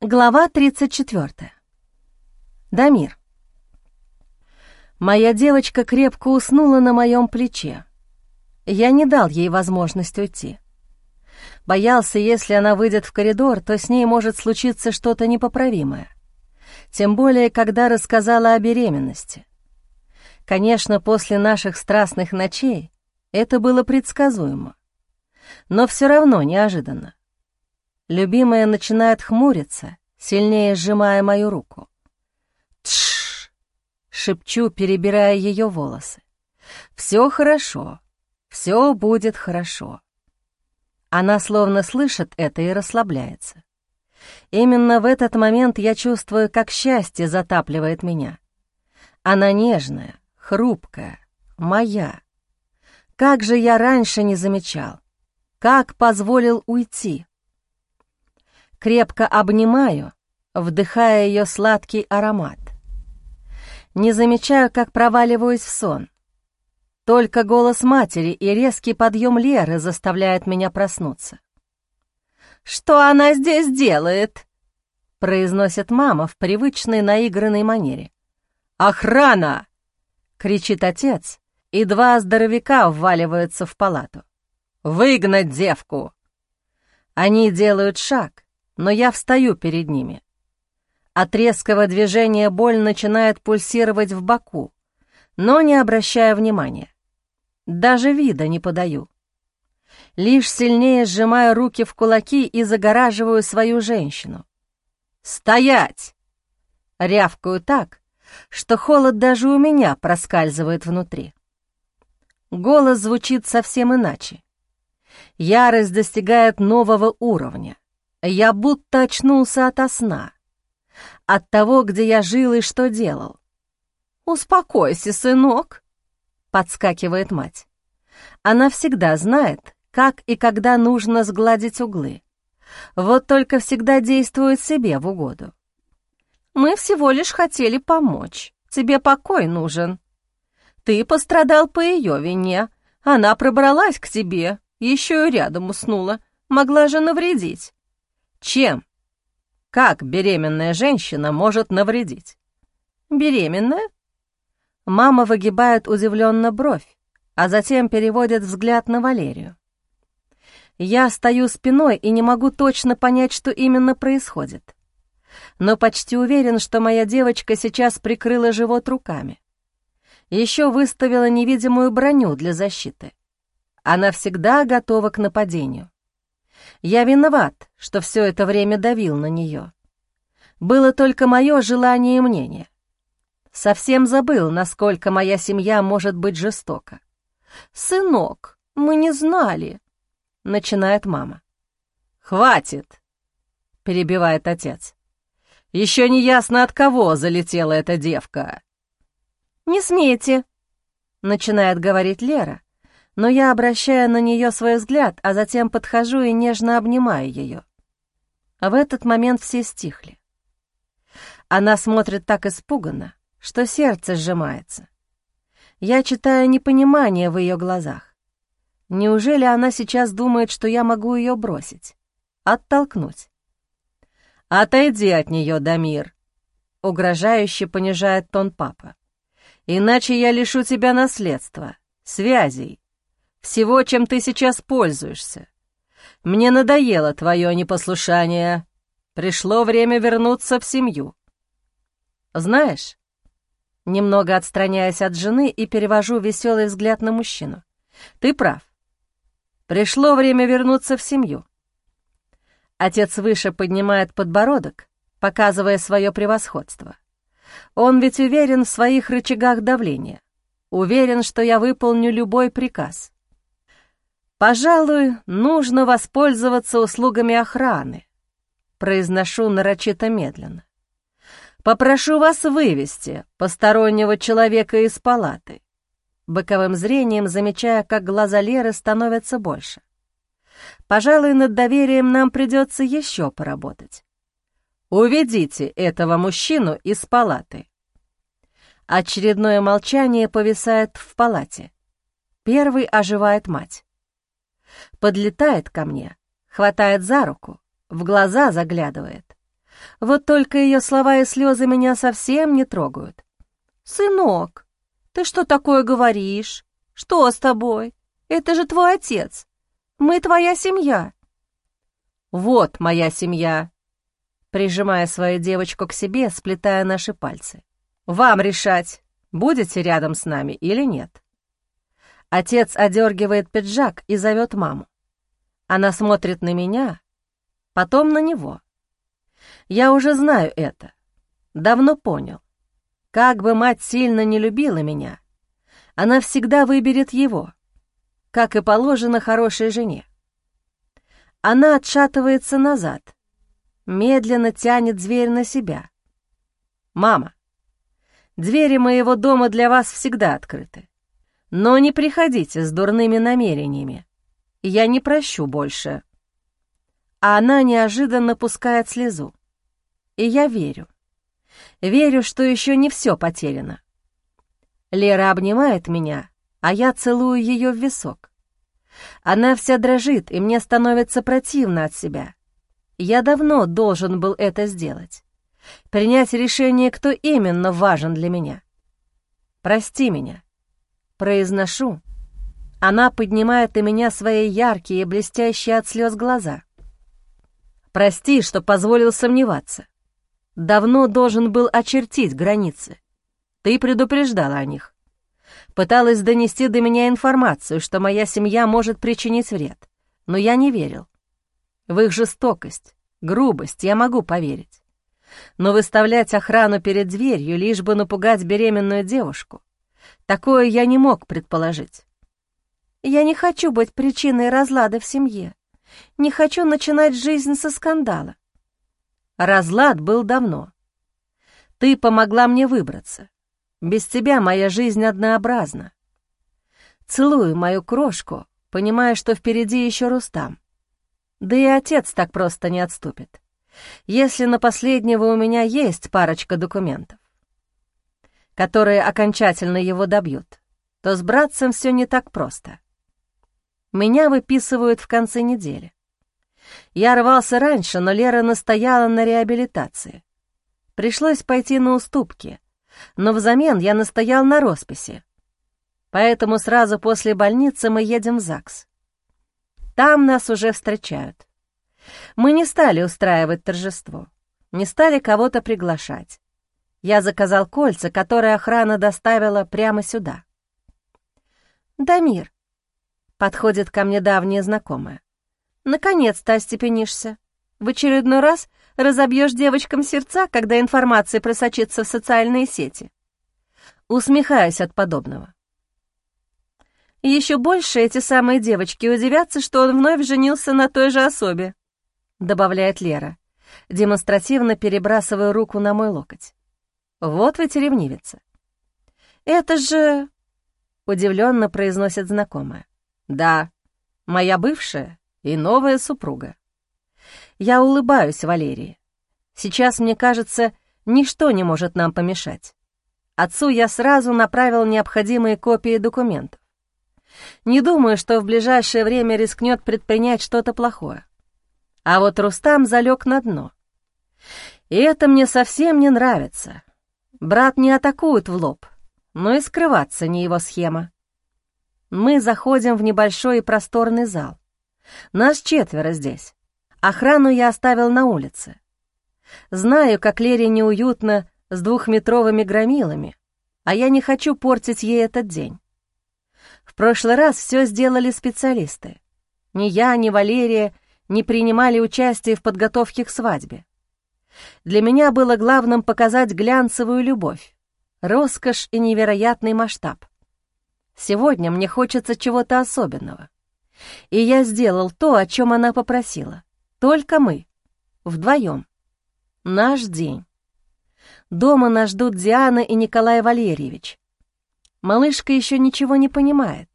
Глава 34. Дамир. Моя девочка крепко уснула на моем плече. Я не дал ей возможность уйти. Боялся, если она выйдет в коридор, то с ней может случиться что-то непоправимое. Тем более, когда рассказала о беременности. Конечно, после наших страстных ночей это было предсказуемо. Но все равно неожиданно. Любимая начинает хмуриться, сильнее сжимая мою руку. «Тш!» — шепчу, перебирая ее волосы. «Все хорошо, все будет хорошо». Она словно слышит это и расслабляется. Именно в этот момент я чувствую, как счастье затапливает меня. Она нежная, хрупкая, моя. Как же я раньше не замечал, как позволил уйти крепко обнимаю, вдыхая ее сладкий аромат. Не замечаю, как проваливаюсь в сон. Только голос матери и резкий подъем Леры заставляют меня проснуться. «Что она здесь делает?» — произносит мама в привычной наигранной манере. «Охрана!» — кричит отец, и два здоровяка вваливаются в палату. «Выгнать девку!» Они делают шаг, но я встаю перед ними. От резкого движения боль начинает пульсировать в боку, но не обращая внимания. Даже вида не подаю. Лишь сильнее сжимаю руки в кулаки и загораживаю свою женщину. «Стоять!» Рявкаю так, что холод даже у меня проскальзывает внутри. Голос звучит совсем иначе. Ярость достигает нового уровня. Я будто очнулся ото сна, от того, где я жил и что делал. «Успокойся, сынок», — подскакивает мать. Она всегда знает, как и когда нужно сгладить углы. Вот только всегда действует себе в угоду. «Мы всего лишь хотели помочь. Тебе покой нужен. Ты пострадал по ее вине. Она пробралась к тебе, еще и рядом уснула. Могла же навредить. Чем? Как беременная женщина может навредить? Беременная? Мама выгибает удивленно бровь, а затем переводит взгляд на Валерию. Я стою спиной и не могу точно понять, что именно происходит. Но почти уверен, что моя девочка сейчас прикрыла живот руками. Еще выставила невидимую броню для защиты. Она всегда готова к нападению. Я виноват, что все это время давил на нее. Было только мое желание и мнение. Совсем забыл, насколько моя семья может быть жестока. «Сынок, мы не знали», — начинает мама. «Хватит», — перебивает отец. «Еще не ясно, от кого залетела эта девка». «Не смейте», — начинает говорить Лера, но я обращаю на нее свой взгляд, а затем подхожу и нежно обнимаю ее. А в этот момент все стихли. Она смотрит так испуганно, что сердце сжимается. Я читаю непонимание в ее глазах. Неужели она сейчас думает, что я могу ее бросить? Оттолкнуть? «Отойди от нее, Дамир!» — угрожающе понижает тон папа. «Иначе я лишу тебя наследства, связей, всего, чем ты сейчас пользуешься. Мне надоело твое непослушание. Пришло время вернуться в семью. Знаешь, немного отстраняясь от жены и перевожу веселый взгляд на мужчину. Ты прав. Пришло время вернуться в семью. Отец выше поднимает подбородок, показывая свое превосходство. Он ведь уверен в своих рычагах давления. Уверен, что я выполню любой приказ. «Пожалуй, нужно воспользоваться услугами охраны», — произношу нарочито медленно. «Попрошу вас вывести постороннего человека из палаты», боковым зрением замечая, как глаза Леры становятся больше. «Пожалуй, над доверием нам придется еще поработать. Уведите этого мужчину из палаты». Очередное молчание повисает в палате. Первый оживает мать. Подлетает ко мне, хватает за руку, в глаза заглядывает. Вот только ее слова и слезы меня совсем не трогают. «Сынок, ты что такое говоришь? Что с тобой? Это же твой отец. Мы твоя семья». «Вот моя семья», прижимая свою девочку к себе, сплетая наши пальцы. «Вам решать, будете рядом с нами или нет». Отец одергивает пиджак и зовет маму. Она смотрит на меня, потом на него. Я уже знаю это, давно понял. Как бы мать сильно не любила меня, она всегда выберет его, как и положено хорошей жене. Она отшатывается назад, медленно тянет зверь на себя. «Мама, двери моего дома для вас всегда открыты. Но не приходите с дурными намерениями. Я не прощу больше». А она неожиданно пускает слезу. И я верю. Верю, что еще не все потеряно. Лера обнимает меня, а я целую ее в висок. Она вся дрожит, и мне становится противно от себя. Я давно должен был это сделать. Принять решение, кто именно важен для меня. Прости меня. Произношу. Она поднимает на меня свои яркие, блестящие от слез глаза. Прости, что позволил сомневаться. Давно должен был очертить границы. Ты предупреждала о них. Пыталась донести до меня информацию, что моя семья может причинить вред, но я не верил. В их жестокость, грубость я могу поверить. Но выставлять охрану перед дверью, лишь бы напугать беременную девушку, такое я не мог предположить. Я не хочу быть причиной разлада в семье. Не хочу начинать жизнь со скандала. Разлад был давно. Ты помогла мне выбраться. Без тебя моя жизнь однообразна. Целую мою крошку, понимая, что впереди еще Рустам. Да и отец так просто не отступит. Если на последнего у меня есть парочка документов, которые окончательно его добьют, то с братцем все не так просто. Меня выписывают в конце недели. Я рвался раньше, но Лера настояла на реабилитации. Пришлось пойти на уступки, но взамен я настоял на росписи. Поэтому сразу после больницы мы едем в ЗАГС. Там нас уже встречают. Мы не стали устраивать торжество, не стали кого-то приглашать. Я заказал кольца, которые охрана доставила прямо сюда. «Дамир», — подходит ко мне давняя знакомая, — «наконец-то остепенишься. В очередной раз разобьешь девочкам сердца, когда информация просочится в социальные сети». Усмехаюсь от подобного. Еще больше эти самые девочки удивятся, что он вновь женился на той же особе», — добавляет Лера, демонстративно перебрасывая руку на мой локоть. «Вот ведь ревнивица». «Это же...» — удивленно произносит знакомая. «Да, моя бывшая и новая супруга». Я улыбаюсь Валерии. Сейчас, мне кажется, ничто не может нам помешать. Отцу я сразу направил необходимые копии документов. Не думаю, что в ближайшее время рискнет предпринять что-то плохое. А вот Рустам залег на дно. И это мне совсем не нравится. Брат не атакует в лоб, но и скрываться не его схема. Мы заходим в небольшой и просторный зал. Нас четверо здесь. Охрану я оставил на улице. Знаю, как Лере неуютно с двухметровыми громилами, а я не хочу портить ей этот день. В прошлый раз все сделали специалисты. Ни я, ни Валерия не принимали участие в подготовке к свадьбе. Для меня было главным показать глянцевую любовь, роскошь и невероятный масштаб. Сегодня мне хочется чего-то особенного. И я сделал то, о чем она попросила. Только мы. Вдвоем. Наш день. Дома нас ждут Диана и Николай Валерьевич. Малышка еще ничего не понимает,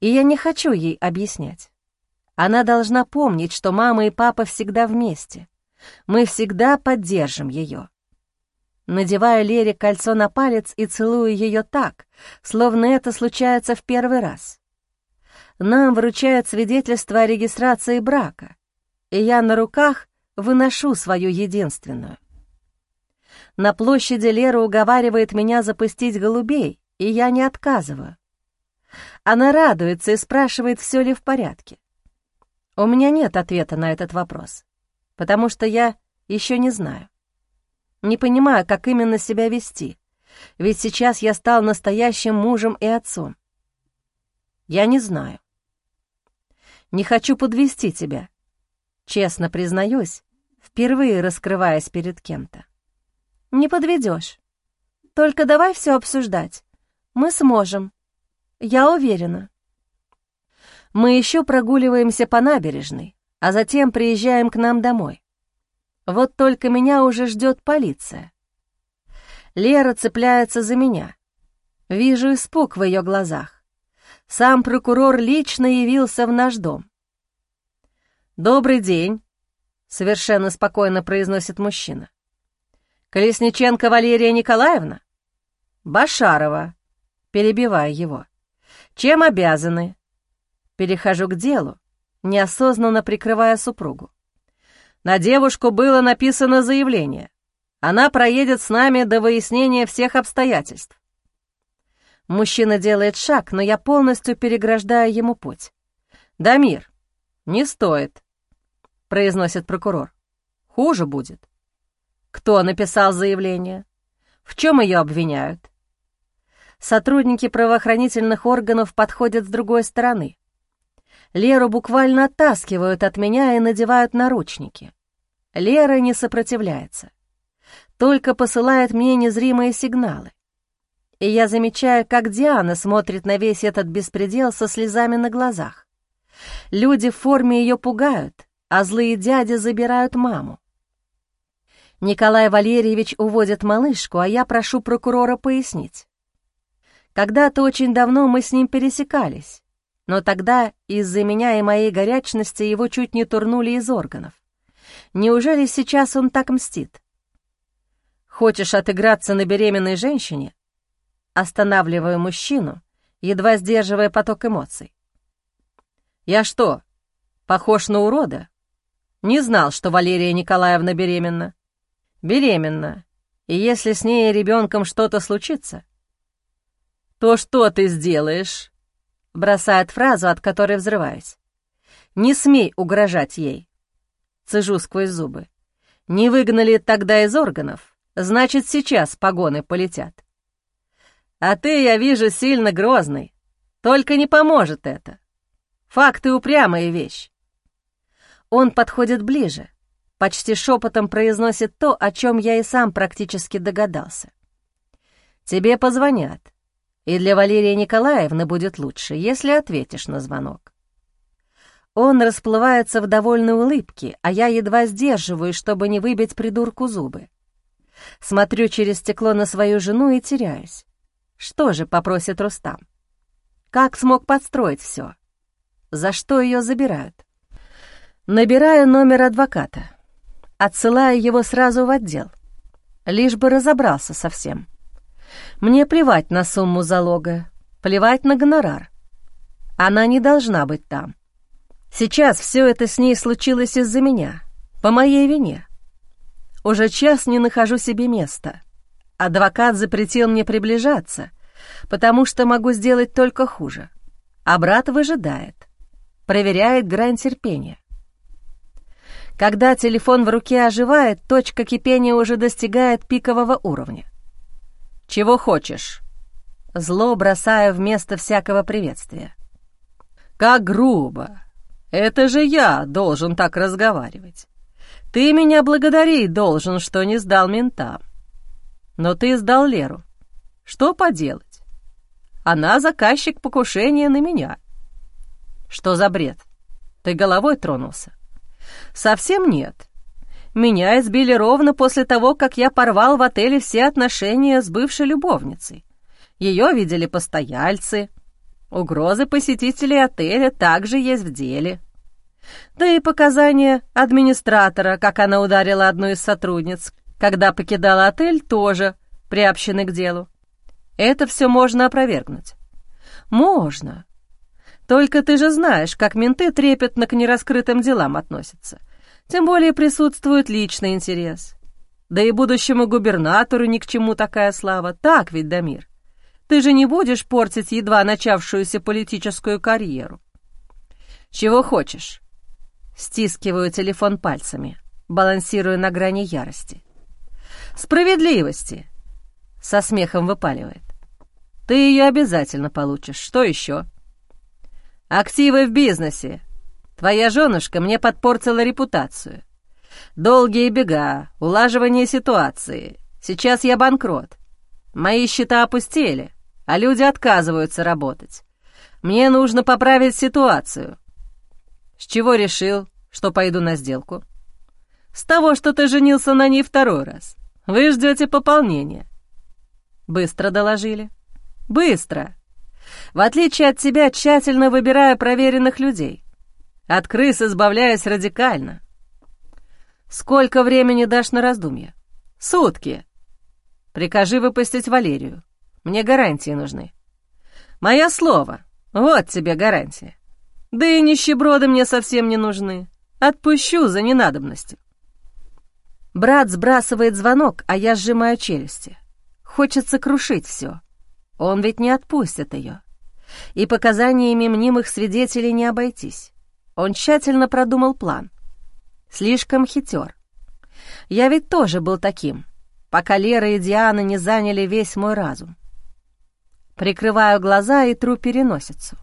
и я не хочу ей объяснять. Она должна помнить, что мама и папа всегда вместе. Мы всегда поддержим ее. Надеваю Лере кольцо на палец и целую ее так, словно это случается в первый раз. Нам вручают свидетельство о регистрации брака, и я на руках выношу свою единственную. На площади Лера уговаривает меня запустить голубей, и я не отказываю. Она радуется и спрашивает, все ли в порядке. У меня нет ответа на этот вопрос, потому что я еще не знаю. Не понимаю, как именно себя вести, ведь сейчас я стал настоящим мужем и отцом. Я не знаю. Не хочу подвести тебя. Честно признаюсь, впервые раскрываясь перед кем-то. Не подведешь. Только давай все обсуждать. Мы сможем. Я уверена. Мы еще прогуливаемся по набережной, а затем приезжаем к нам домой. Вот только меня уже ждет полиция. Лера цепляется за меня. Вижу испуг в ее глазах. Сам прокурор лично явился в наш дом. «Добрый день», — совершенно спокойно произносит мужчина. «Колесниченко Валерия Николаевна?» «Башарова», — перебиваю его. «Чем обязаны?» Перехожу к делу, неосознанно прикрывая супругу. На девушку было написано заявление. Она проедет с нами до выяснения всех обстоятельств. Мужчина делает шаг, но я полностью переграждаю ему путь. «Дамир, не стоит», — произносит прокурор. «Хуже будет». Кто написал заявление? В чем ее обвиняют? Сотрудники правоохранительных органов подходят с другой стороны. Леру буквально оттаскивают от меня и надевают наручники. Лера не сопротивляется, только посылает мне незримые сигналы. И я замечаю, как Диана смотрит на весь этот беспредел со слезами на глазах. Люди в форме ее пугают, а злые дяди забирают маму. Николай Валерьевич уводит малышку, а я прошу прокурора пояснить. Когда-то очень давно мы с ним пересекались, но тогда из-за меня и моей горячности его чуть не турнули из органов. Неужели сейчас он так мстит? Хочешь отыграться на беременной женщине? Останавливаю мужчину, едва сдерживая поток эмоций. Я что, похож на урода? Не знал, что Валерия Николаевна беременна беременна, и если с ней и ребенком что-то случится, то что ты сделаешь?» Бросает фразу, от которой взрываюсь. «Не смей угрожать ей!» Цежу сквозь зубы. «Не выгнали тогда из органов, значит, сейчас погоны полетят. А ты, я вижу, сильно грозный. Только не поможет это. Факты — упрямая вещь». Он подходит ближе, почти шепотом произносит то, о чем я и сам практически догадался. «Тебе позвонят, и для Валерии Николаевны будет лучше, если ответишь на звонок». Он расплывается в довольной улыбке, а я едва сдерживаюсь, чтобы не выбить придурку зубы. Смотрю через стекло на свою жену и теряюсь. Что же попросит Рустам? Как смог подстроить все? За что ее забирают? Набираю номер адвоката отсылая его сразу в отдел, лишь бы разобрался со всем. Мне плевать на сумму залога, плевать на гонорар. Она не должна быть там. Сейчас все это с ней случилось из-за меня, по моей вине. Уже час не нахожу себе места. Адвокат запретил мне приближаться, потому что могу сделать только хуже. А брат выжидает, проверяет грань терпения. Когда телефон в руке оживает, точка кипения уже достигает пикового уровня. «Чего хочешь?» Зло бросаю вместо всякого приветствия. «Как грубо! Это же я должен так разговаривать. Ты меня благодарить должен, что не сдал ментам. Но ты сдал Леру. Что поделать? Она заказчик покушения на меня. Что за бред? Ты головой тронулся?» Совсем нет. Меня избили ровно после того, как я порвал в отеле все отношения с бывшей любовницей. Ее видели постояльцы. Угрозы посетителей отеля также есть в деле. Да и показания администратора, как она ударила одну из сотрудниц, когда покидала отель, тоже приобщены к делу. Это все можно опровергнуть. Можно. Только ты же знаешь, как менты трепетно к нераскрытым делам относятся. Тем более присутствует личный интерес. Да и будущему губернатору ни к чему такая слава. Так ведь, Дамир? Ты же не будешь портить едва начавшуюся политическую карьеру. Чего хочешь? Стискиваю телефон пальцами, балансируя на грани ярости. Справедливости! Со смехом выпаливает. Ты ее обязательно получишь. Что еще? Активы в бизнесе. Твоя женушка мне подпортила репутацию. Долгие бега, улаживание ситуации. Сейчас я банкрот. Мои счета опустели, а люди отказываются работать. Мне нужно поправить ситуацию. С чего решил, что пойду на сделку? С того, что ты женился на ней второй раз. Вы ждете пополнения. Быстро доложили. Быстро. В отличие от тебя, тщательно выбирая проверенных людей. От крыс избавляюсь радикально. Сколько времени дашь на раздумье? Сутки. Прикажи выпустить Валерию. Мне гарантии нужны. Мое слово. Вот тебе гарантия. Да и нищеброды мне совсем не нужны. Отпущу за ненадобностью. Брат сбрасывает звонок, а я сжимаю челюсти. Хочется крушить все. Он ведь не отпустит ее. И показаниями мнимых свидетелей не обойтись. Он тщательно продумал план. Слишком хитер. Я ведь тоже был таким, пока Лера и Диана не заняли весь мой разум. Прикрываю глаза и тру переносицу.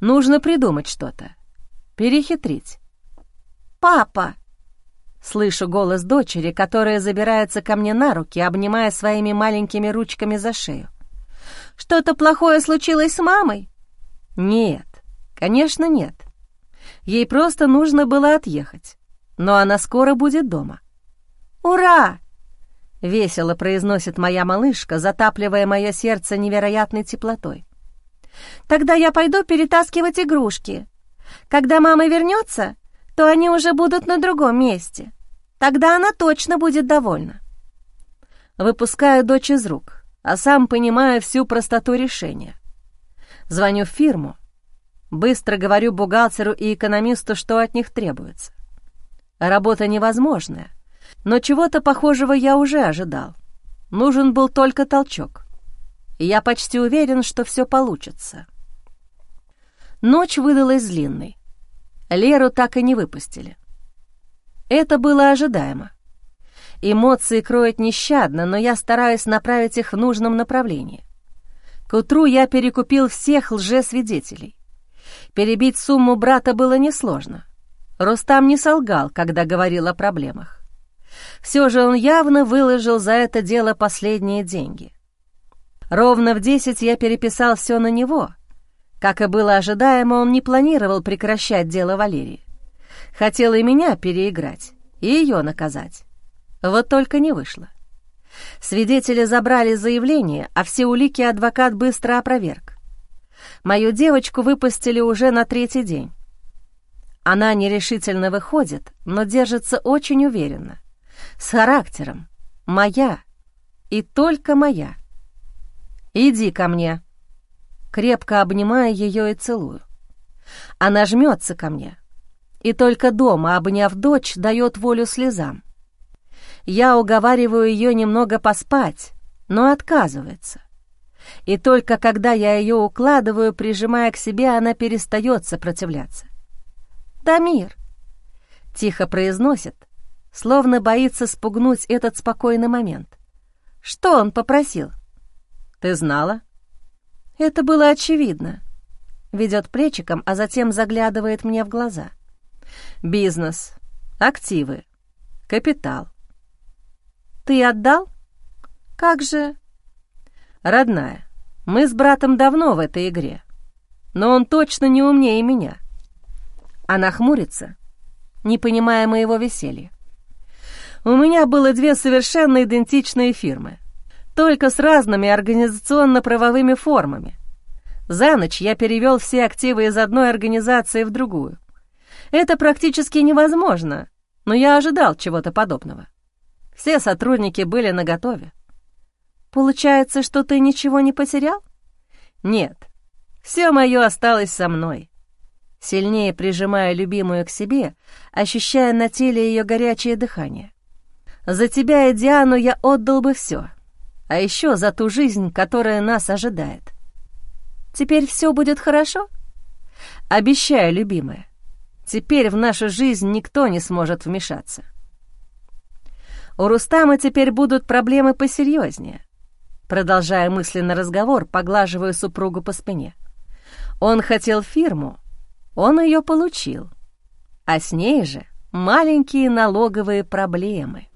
Нужно придумать что-то. Перехитрить. «Папа!» Слышу голос дочери, которая забирается ко мне на руки, обнимая своими маленькими ручками за шею. «Что-то плохое случилось с мамой?» «Нет, конечно, нет. Ей просто нужно было отъехать, но она скоро будет дома». «Ура!» — весело произносит моя малышка, затапливая мое сердце невероятной теплотой. «Тогда я пойду перетаскивать игрушки. Когда мама вернется, то они уже будут на другом месте. Тогда она точно будет довольна. Выпускаю дочь из рук, а сам понимаю всю простоту решения. Звоню в фирму, быстро говорю бухгалтеру и экономисту, что от них требуется. Работа невозможная, но чего-то похожего я уже ожидал. Нужен был только толчок. Я почти уверен, что все получится. Ночь выдалась длинной. Леру так и не выпустили. Это было ожидаемо. Эмоции кроют нещадно, но я стараюсь направить их в нужном направлении. К утру я перекупил всех лжесвидетелей. Перебить сумму брата было несложно. Рустам не солгал, когда говорил о проблемах. Все же он явно выложил за это дело последние деньги. Ровно в десять я переписал все на него — как и было ожидаемо, он не планировал прекращать дело Валерии. Хотел и меня переиграть, и ее наказать. Вот только не вышло. Свидетели забрали заявление, а все улики адвокат быстро опроверг. Мою девочку выпустили уже на третий день. Она нерешительно выходит, но держится очень уверенно. С характером. Моя. И только моя. «Иди ко мне», крепко обнимая ее и целую. Она жмется ко мне, и только дома, обняв дочь, дает волю слезам. Я уговариваю ее немного поспать, но отказывается. И только когда я ее укладываю, прижимая к себе, она перестает сопротивляться. «Дамир!» — тихо произносит, словно боится спугнуть этот спокойный момент. «Что он попросил?» «Ты знала?» Это было очевидно. Ведет плечиком, а затем заглядывает мне в глаза. Бизнес, активы, капитал. Ты отдал? Как же? Родная, мы с братом давно в этой игре, но он точно не умнее меня. Она хмурится, не понимая моего веселья. У меня было две совершенно идентичные фирмы только с разными организационно-правовыми формами. За ночь я перевел все активы из одной организации в другую. Это практически невозможно, но я ожидал чего-то подобного. Все сотрудники были наготове. Получается, что ты ничего не потерял? Нет, все мое осталось со мной. Сильнее прижимая любимую к себе, ощущая на теле ее горячее дыхание. За тебя и Диану я отдал бы все, а еще за ту жизнь, которая нас ожидает. Теперь все будет хорошо? Обещаю, любимая, теперь в нашу жизнь никто не сможет вмешаться. У Рустама теперь будут проблемы посерьезнее. Продолжая мысленный разговор, поглаживаю супругу по спине. Он хотел фирму, он ее получил, а с ней же маленькие налоговые проблемы.